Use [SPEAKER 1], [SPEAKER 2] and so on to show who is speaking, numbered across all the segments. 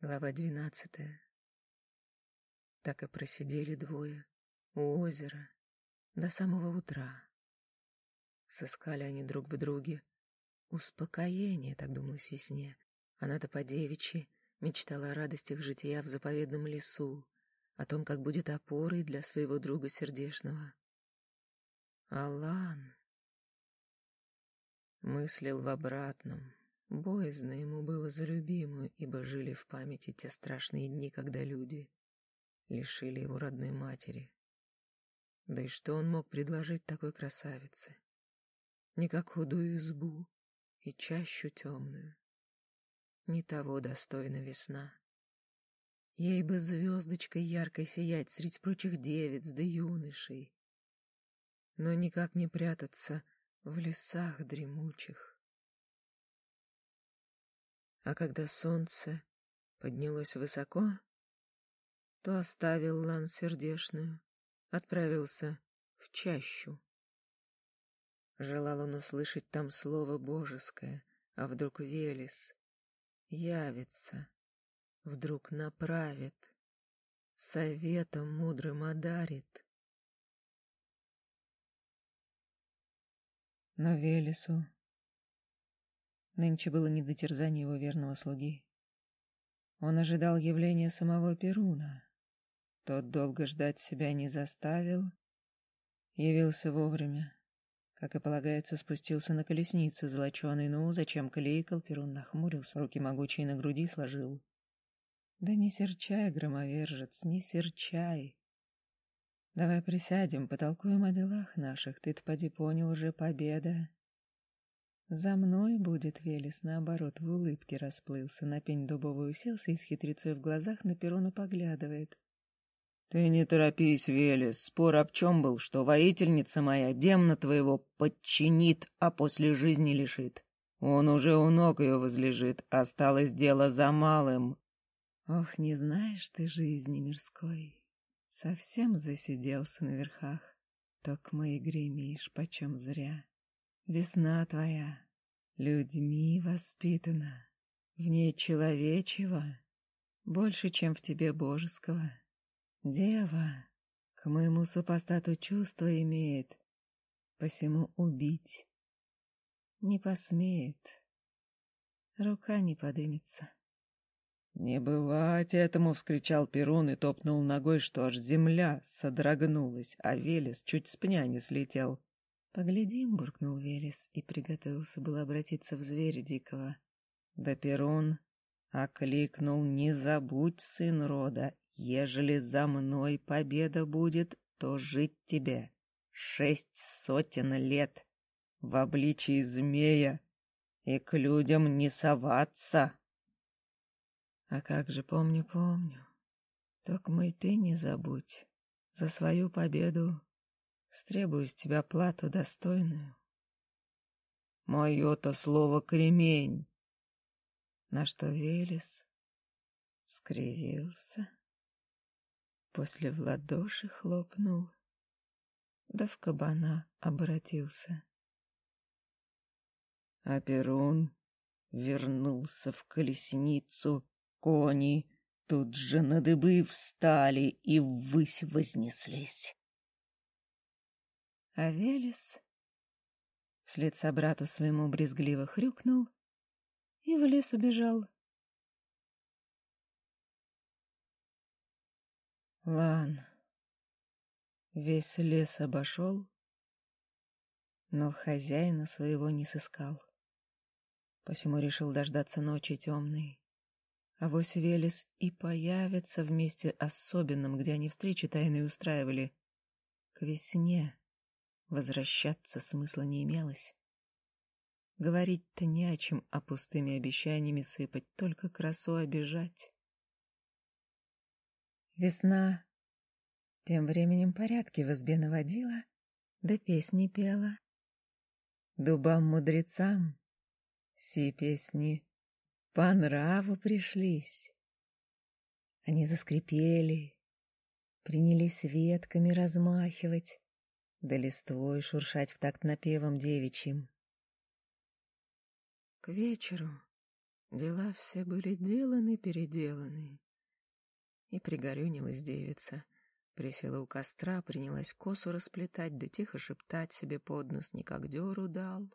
[SPEAKER 1] Глава двенадцатая. Так и просидели двое у озера до самого утра. Сыскали они друг в друге. Успокоение, так думалось весне. Она-то по девичьи мечтала о радостях жития в заповедном лесу, о том, как будет опорой для своего друга сердешного. Алан мыслил в обратном. Боязно ему было за любимую, ибо жили в памяти те страшные дни, когда люди лишили его родной матери. Да и что он мог предложить такой красавице? Не как худую избу и чащу темную. Не того достойна весна. Ей бы звездочкой яркой сиять среди прочих девиц да юношей. Но никак не прятаться в лесах дремучих. А когда солнце поднялось высоко, то оставил лан сердешную, отправился в чащу. Желал он услышать там слово божеское, а вдруг Велес явится, вдруг направит, советом мудрым одарит. Но Велесу нынче было не до терзания его верного слуги. Он ожидал явления самого Перуна. Тот долго ждать себя не заставил, явился вовремя. Как и полагается, спустился на колесницу золоченый, ну, зачем клейкал, Перун нахмурился, руки могучие на груди сложил. Да не серчай, громовержец, не серчай. Давай присядем, потолкуем о делах наших, ты-то поди понял уже победа. За мной будет Велес, наоборот, в улыбке расплылся, на пень дубовый уселся и с хитрецой в глазах на перона поглядывает.
[SPEAKER 2] Ты не торопись, Велес, спор об чем был, что воительница моя демна твоего подчинит, а после жизни лишит. Он уже у ног ее возлежит, осталось дело за малым.
[SPEAKER 1] Ох, не знаешь ты жизни мирской, совсем засиделся на верхах, так мы гремишь почем зря. Весна твоя людьми воспитана, в ней человечего больше, чем в тебе божеского. Дева к моему супостату чувство имеет, посему убить не посмеет. Рука не подымется.
[SPEAKER 2] «Не бывать этому!» — вскричал Перун и топнул ногой, что аж земля содрогнулась, а Велес чуть с пня не слетел.
[SPEAKER 1] «Поглядим!» — буркнул Велес и приготовился было обратиться в зверя дикого.
[SPEAKER 2] Да Перун окликнул «Не забудь, сын рода, Ежели за мной победа будет, то жить тебе шесть сотен лет в обличии змея и к людям не соваться.
[SPEAKER 1] А как же помню, помню. Только мы ты не забудь. За свою победу стребую с тебя плату достойную.
[SPEAKER 2] Мое-то слово кремень.
[SPEAKER 1] На что Велес скривился после в ладоши хлопнул, да в кабана обратился.
[SPEAKER 2] А Перун вернулся в колесницу, кони тут же на дыбы встали и ввысь вознеслись.
[SPEAKER 1] А Велес вслед собрату своему брезгливо хрюкнул и в лес убежал. Лан весь лес обошел, но хозяина своего не сыскал. Посему решил дождаться ночи темной. А вось Велес и появится вместе особенным, где они встречи тайные устраивали. К весне возвращаться смысла не имелось. Говорить-то не о чем, а пустыми обещаниями сыпать, только красу обижать. Весна тем временем порядки в избе наводила, да песни пела. Дубам-мудрецам все песни по нраву пришлись. Они заскрипели, принялись ветками размахивать, да листвой шуршать в такт напевом девичьим. К вечеру Дела все были деланы-переделаны. И пригорюнилась девица. Присела у костра, принялась косу расплетать, да тихо шептать себе под нос, не как дёру дал.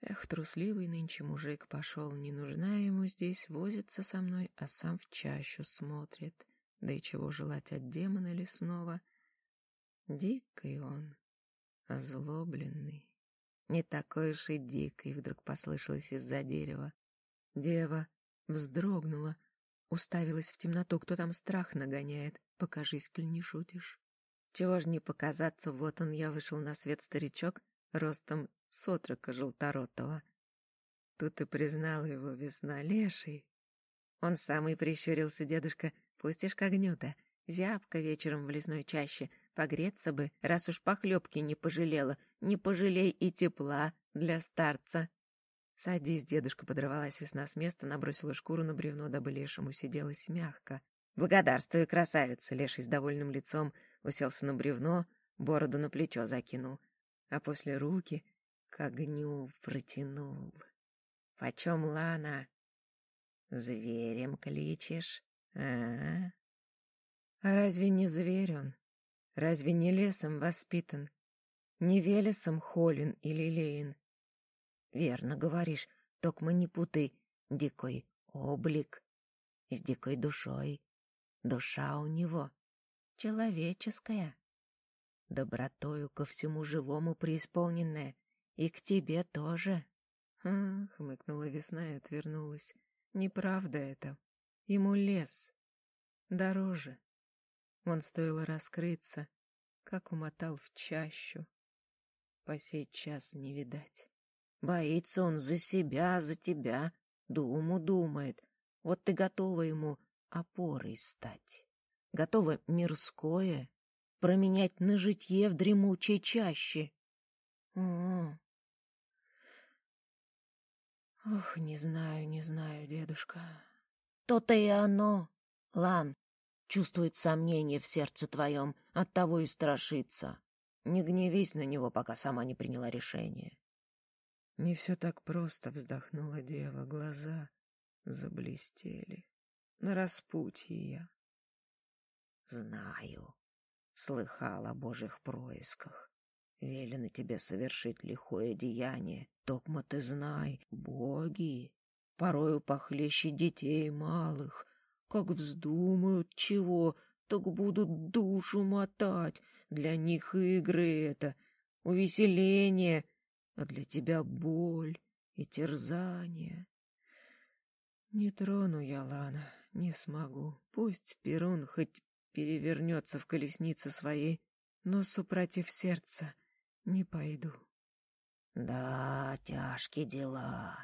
[SPEAKER 1] Эх, трусливый нынче мужик пошел, не нужна ему здесь, возится со мной, а сам в чащу смотрит. Да и чего желать от демона лесного? Дикий он, озлобленный. Не такой уж и дикий, вдруг послышалось из-за дерева. Дева вздрогнула, уставилась в темноту. Кто там страх нагоняет? Покажись, коль не шутишь. Чего ж не показаться, вот он, я вышел на свет старичок, ростом с отрока желторотого. Тут и признал его весна леший. Он самый прищурился, дедушка, пустишь к огню-то. Зябко вечером в лесной чаще, погреться бы, раз уж похлебки не пожалела, не пожалей и тепла для старца. Садись, дедушка, подорвалась весна с места, набросила шкуру на бревно, дабы лешему сиделась мягко. Благодарствую, красавица, леший с довольным лицом уселся на бревно, бороду на плечо закинул, а после руки к огню протянул. Почем лана? Зверем кличешь, а? А разве не зверь он? Разве не лесом воспитан? Не велесом холен и лилеен? Верно говоришь, токмо не путай, дикой облик с дикой душой. Душа у него человеческая, добротою ко всему живому преисполненная, и к тебе тоже. Хм, хмыкнула весна и отвернулась. Неправда это. Ему лес. Дороже. Он стоило раскрыться, как умотал в чащу. По сей час не видать. Боится он за себя, за тебя. Думу думает. Вот ты готова ему опорой стать. Готова мирское променять на житье в дремучей чаще. О, -о, Ох, не знаю, не знаю, дедушка. То-то и оно. Лан, чувствует сомнение в сердце твоем, оттого и страшится. Не гневись на него, пока сама не приняла решение. Не все так просто, вздохнула дева, глаза заблестели. На распутье я. Знаю, слыхал о божьих происках. Велено тебе совершить лихое деяние, токмо ты знай, боги, порою похлеще детей малых, как вздумают чего, так будут душу мотать, для них игры это, увеселение, а для тебя боль и терзание. Не трону я, Лана, не смогу, пусть Перун хоть перевернется в колеснице своей, но супротив сердца не пойду. Да, тяжкие дела.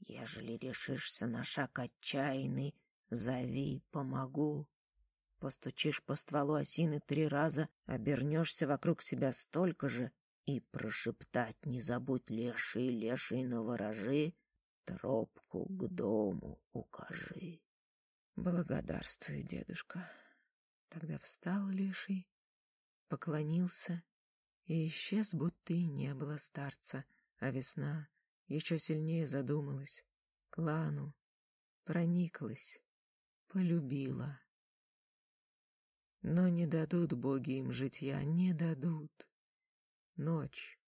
[SPEAKER 1] Ежели решишься на шаг отчаянный, зови, помогу. Постучишь по стволу осины три раза, обернешься вокруг себя столько же и прошептать не забудь леший, леший наворожи, тропку к дому укажи. Благодарствую, дедушка. Тогда встал леший, поклонился и исчез, будто и не было старца, а весна еще сильнее задумалась, клану, прониклась, полюбила. Но не дадут боги им житья, не дадут. Ночь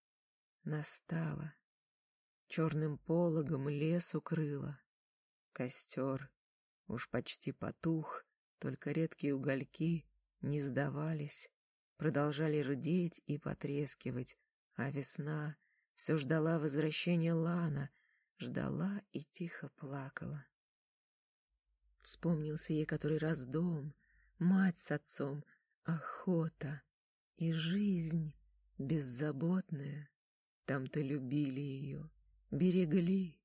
[SPEAKER 1] настала, черным пологом лес укрыла. Костер уж почти потух, только редкие угольки не сдавались, продолжали рдеть и потрескивать, а весна все ждала возвращения Лана, ждала и тихо плакала. Вспомнился ей который раз дом, мать с отцом, охота и жизнь беззаботная. Там-то любили ее, берегли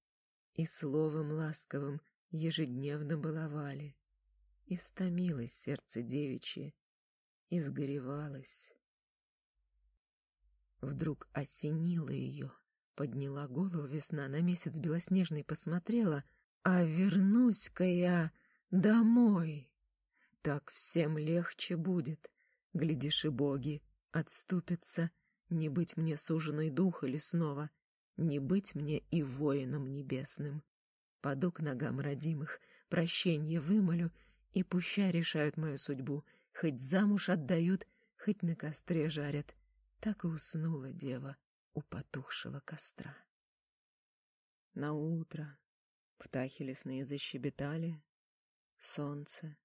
[SPEAKER 1] и словом ласковым ежедневно баловали. Истомилось сердце девичье, изгоревалась. Вдруг осенило ее, подняла голову весна на месяц белоснежный посмотрела, а вернусь-ка я домой. Так всем легче будет, глядишь и боги отступятся, не быть мне суженой духа лесного, не быть мне и воином небесным.
[SPEAKER 2] Паду к ногам родимых, прощенье вымолю, и пуща решают мою судьбу, хоть замуж отдают, хоть на костре жарят. Так и уснула дева у потухшего костра. На утро птахи лесные защебетали, солнце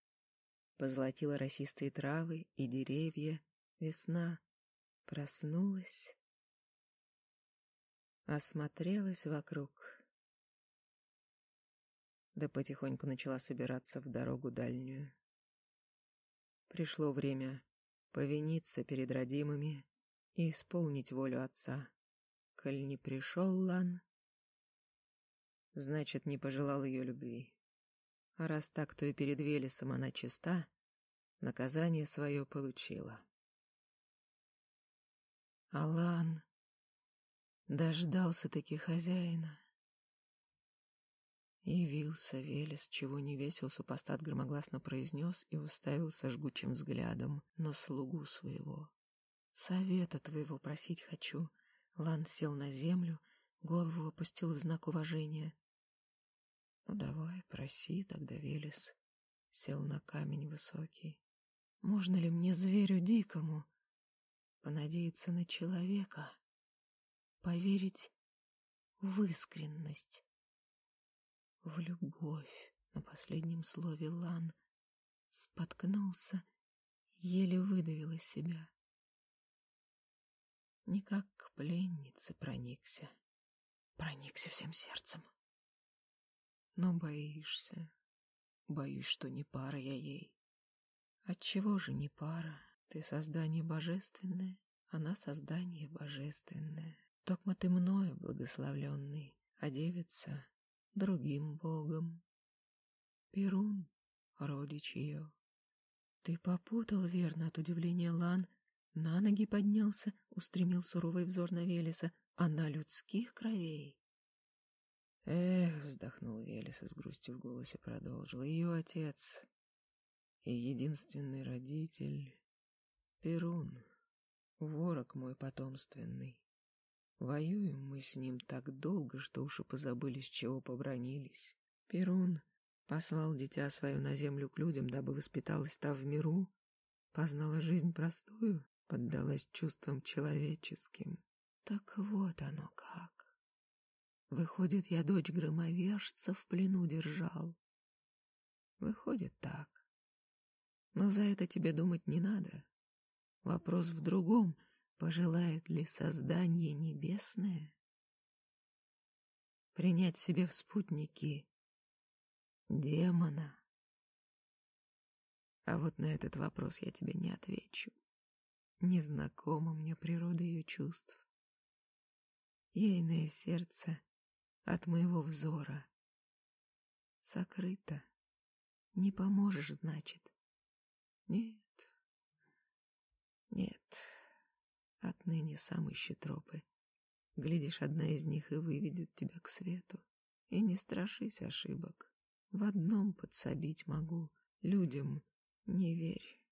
[SPEAKER 2] позолотило росистые травы и деревья, весна проснулась, осмотрелась вокруг, да потихоньку начала собираться в дорогу дальнюю. Пришло время повиниться перед родимыми и исполнить волю отца. Коль не пришел Лан, значит, не пожелал ее любви. А раз так, то и перед Велесом она чиста, наказание свое получила. Алан дождался-таки хозяина. Явился Велес, чего не весил, супостат громогласно произнес и уставился жгучим взглядом на слугу своего. «Совета твоего просить хочу». Лан сел на землю, голову опустил в знак уважения. «Ну давай, проси тогда, Велес». Сел на камень высокий. «Можно ли мне, зверю дикому, понадеяться на человека, поверить в искренность?» в любовь. На последнем слове Лан споткнулся, еле выдавил из себя. Не как к пленнице проникся, проникся всем сердцем. Но боишься, боюсь, что не пара я ей. Отчего же не пара? Ты создание божественное, она создание божественное. Токмо ты мною благословленный, а девица другим богом. Перун, родич ее. Ты попутал, верно, от удивления Лан, на ноги поднялся, устремил суровый взор на Велеса, а на людских кровей. Эх, вздохнул Велес и с грустью в голосе продолжил. Ее отец и единственный родитель — Перун, ворог мой потомственный. Воюем мы с ним так долго, что уж и позабыли, с чего побронились. Перун послал дитя свое на землю к людям, дабы воспиталась та в миру, познала жизнь простую, поддалась чувствам человеческим. Так вот оно как. Выходит, я дочь громовержца в плену держал. Выходит так. Но за это тебе думать не надо. Вопрос в другом — Пожелает ли создание небесное принять себе в спутники демона? А вот на этот вопрос я тебе не отвечу. Незнакома мне природа ее чувств. Ейное сердце от моего взора сокрыто. Не поможешь, значит? Нет, нет. Отныне сам ищи тропы. Глядишь, одна из них и выведет тебя к свету. И не страшись ошибок. В одном подсобить могу. Людям не верь.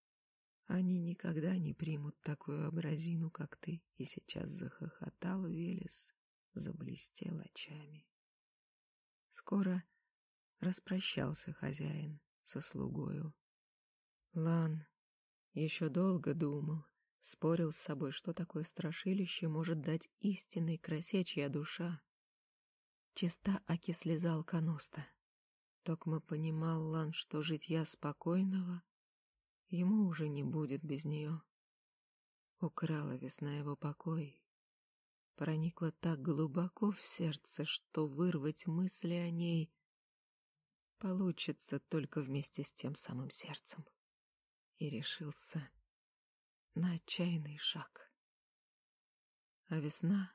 [SPEAKER 2] Они никогда не примут такую образину, как ты. И сейчас захохотал Велес, заблестел очами. Скоро распрощался хозяин со слугою. Лан еще долго думал, Спорил с собой, что такое страшилище может дать истинной красе, чья душа. Чиста Аки слезал Каноста. Токмо понимал Лан, что житья спокойного ему уже не будет без нее. Украла весна его покой. Проникла так глубоко в сердце, что вырвать мысли о ней получится только вместе с тем самым сердцем. И решился на отчаянный шаг. А весна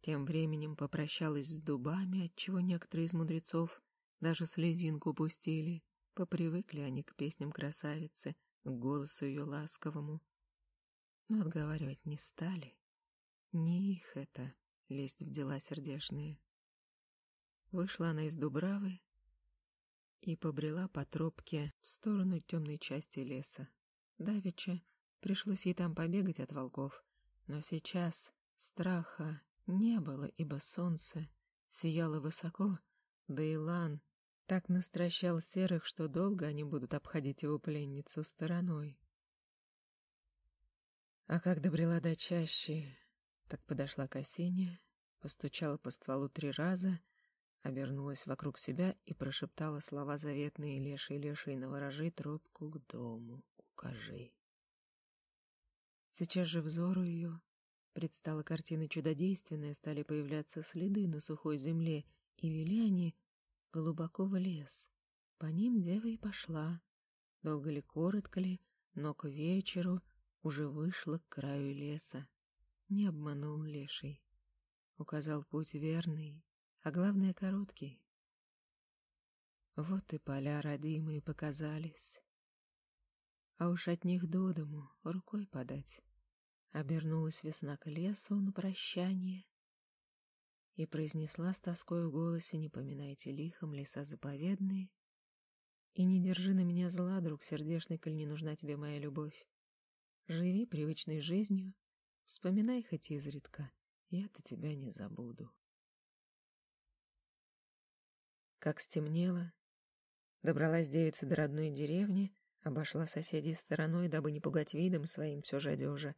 [SPEAKER 2] тем временем попрощалась с дубами, отчего некоторые из мудрецов даже слезинку пустили. Попривыкли они к песням красавицы, к голосу ее ласковому. Но отговаривать не стали. Не их это — лезть в дела сердешные. Вышла она из Дубравы и побрела по тропке в сторону темной части леса. Давеча Пришлось ей там побегать от волков. Но сейчас страха не было, ибо солнце сияло высоко,
[SPEAKER 1] да и Лан так настращал серых, что долго они будут обходить его пленницу стороной. А как добрела до чащи, так подошла к осине, постучала по стволу три раза, обернулась вокруг себя и прошептала слова заветные «Леший, леший, наворожи трубку к дому, укажи». Сейчас же взору ее предстала картина чудодейственная, стали появляться следы на сухой земле, и вели они глубоко в лес. По ним дева и пошла. Долго ли, коротко ли, но к вечеру уже вышла к краю леса. Не обманул леший. Указал путь верный, а главное короткий. Вот и поля родимые показались. А уж от них до дому рукой подать. Обернулась весна к лесу на прощание и произнесла с тоской в голосе «Не поминайте лихом леса заповедные, и не держи на меня зла, друг сердечный, коль не нужна тебе моя любовь. Живи привычной жизнью, вспоминай хоть изредка, я-то тебя не забуду». Как стемнело, добралась девица до родной деревни, обошла соседей стороной, дабы не пугать видом своим все же одежа,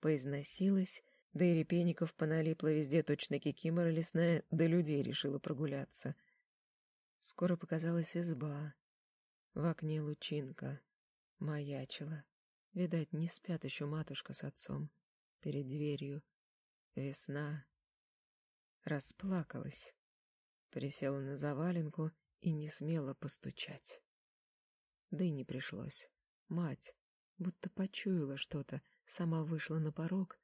[SPEAKER 1] поизносилась, да и репейников поналипло везде точно кикимора лесная, да людей решила прогуляться. Скоро показалась изба. В окне лучинка. Маячила. Видать, не спят еще матушка с отцом. Перед дверью. Весна. Расплакалась. Присела на заваленку и не смела постучать. Да и не пришлось. Мать, будто почуяла что-то, сама вышла на порог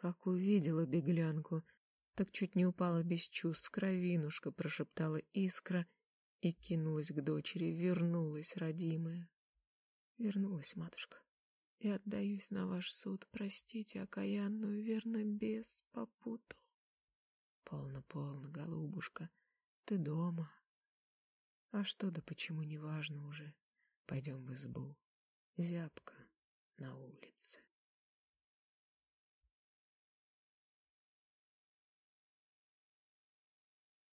[SPEAKER 1] как увидела беглянку, так чуть не упала без чувств, кровинушка прошептала искра и кинулась к дочери, вернулась, родимая. Вернулась, матушка, и отдаюсь на ваш суд, простите, окаянную, верно, бес попутал. Полно, полно, голубушка, ты дома. А что да почему, неважно уже. Пойдем в избу. Зябко на улице.